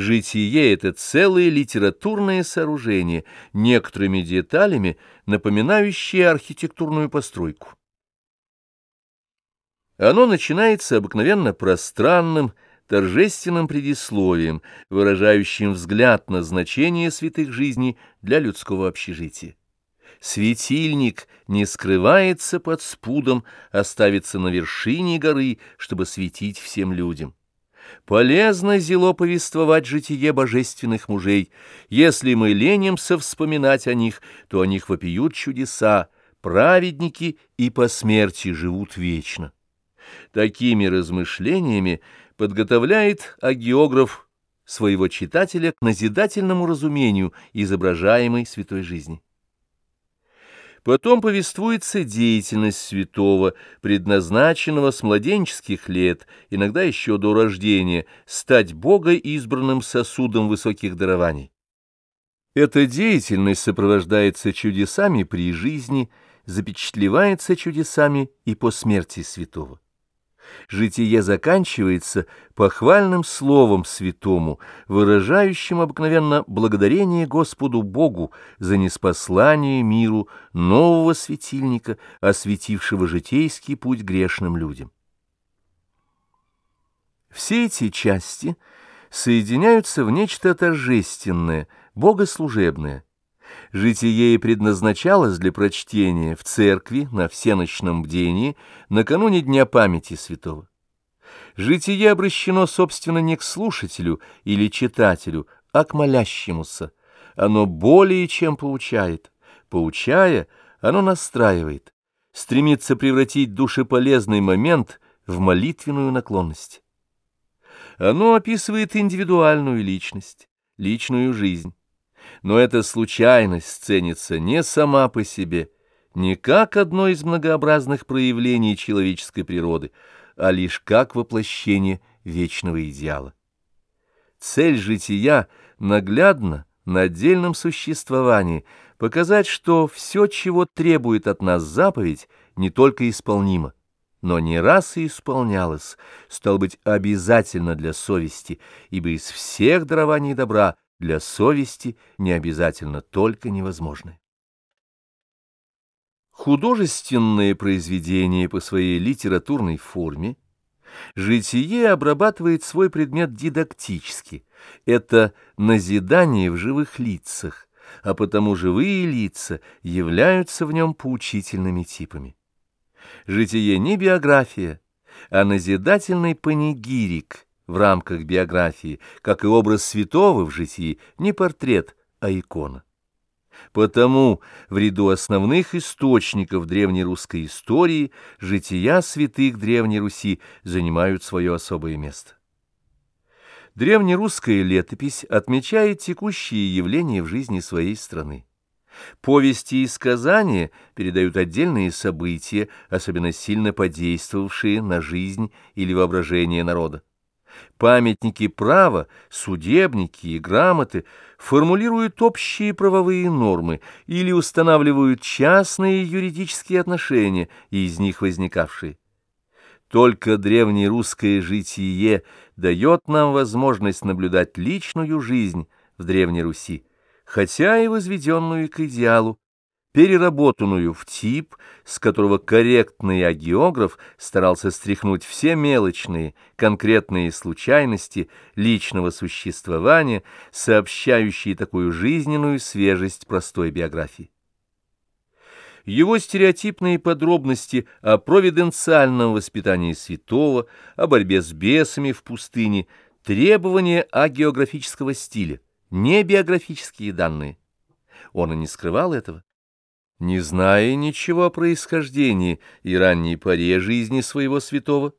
Житие — это целое литературное сооружение, некоторыми деталями напоминающее архитектурную постройку. Оно начинается обыкновенно пространным, торжественным предисловием, выражающим взгляд на значение святых жизней для людского общежития. Светильник не скрывается под спудом, оставится на вершине горы, чтобы светить всем людям. Полезно зело повествовать житие божественных мужей. Если мы ленимся вспоминать о них, то о них вопиют чудеса, праведники и по смерти живут вечно. Такими размышлениями подготовляет агеограф своего читателя к назидательному разумению изображаемой святой жизни. Потом повествуется деятельность святого, предназначенного с младенческих лет, иногда еще до рождения, стать Бога избранным сосудом высоких дарований. Эта деятельность сопровождается чудесами при жизни, запечатлевается чудесами и по смерти святого. Житие заканчивается похвальным словом святому, выражающим обыкновенно благодарение Господу Богу за неспослание миру нового светильника, осветившего житейский путь грешным людям. Все эти части соединяются в нечто торжественное, богослужебное – Житие предназначалось для прочтения в церкви на всеночном бдении накануне Дня памяти святого. Житие обращено, собственно, не к слушателю или читателю, а к молящемуся. Оно более чем поучает. Поучая, оно настраивает, стремится превратить душеполезный момент в молитвенную наклонность. Оно описывает индивидуальную личность, личную жизнь но эта случайность ценится не сама по себе, не как одно из многообразных проявлений человеческой природы, а лишь как воплощение вечного идеала. Цель жития наглядно на отдельном существовании показать, что все, чего требует от нас заповедь, не только исполнимо, но не раз и исполнялось, стал быть, обязательно для совести, ибо из всех дарований добра для совести не обязательно только невозможное. Художественное произведение по своей литературной форме Житие обрабатывает свой предмет дидактически. Это назидание в живых лицах, а потому живые лица являются в нем поучительными типами. Житие не биография, а назидательный панигирик – в рамках биографии, как и образ святого в житии, не портрет, а икона. Потому в ряду основных источников древнерусской истории жития святых Древней Руси занимают свое особое место. Древнерусская летопись отмечает текущие явления в жизни своей страны. Повести и сказания передают отдельные события, особенно сильно подействовавшие на жизнь или воображение народа. Памятники права, судебники и грамоты формулируют общие правовые нормы или устанавливают частные юридические отношения, из них возникавшие. Только древнерусское житие дает нам возможность наблюдать личную жизнь в Древней Руси, хотя и возведенную к идеалу, переработанную в тип, с которого корректный агеограф старался стряхнуть все мелочные, конкретные случайности личного существования, сообщающие такую жизненную свежесть простой биографии. Его стереотипные подробности о провиденциальном воспитании святого, о борьбе с бесами в пустыне, требования агеографического стиля, не биографические данные. Он и не скрывал этого не зная ничего о происхождении и ранней поре жизни своего святого.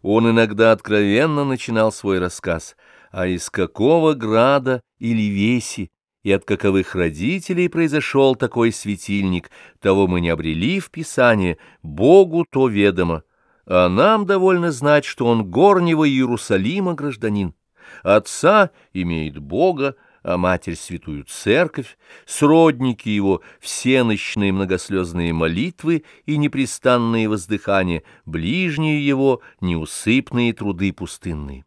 Он иногда откровенно начинал свой рассказ, а из какого града или веси и от каковых родителей произошел такой светильник, того мы не обрели в Писании, Богу то ведомо, а нам довольно знать, что он горнего Иерусалима гражданин, отца имеет Бога, а Матерь Святую Церковь, сродники его, всеночные многослезные молитвы и непрестанные воздыхания, ближние его, неусыпные труды пустынные.